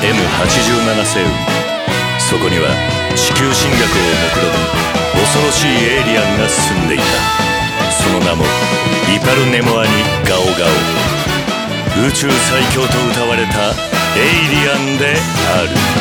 M87 星雲。そこには地球侵略を目論む恐ろしいエイリアンが住んでいた。その名もイパルネモアニガオガオ。宇宙最強と謳われたエイリアンである。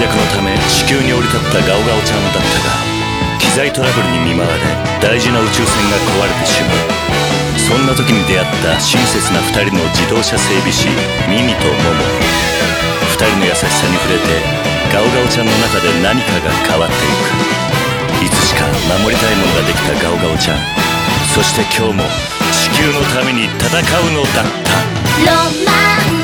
略のため地球に降り立ったガオガオちゃんだったが機材トラブルに見舞われ大事な宇宙船が壊れてしまう。そんな時に出会った親切な2人の自動車整備士ミミとモモ。2人の優しさに触れてガオガオちゃんの中で何かが変わっていく。いつしか守りたいものができたガオガオちゃん。そして今日も地球のために戦うのだった。ロマン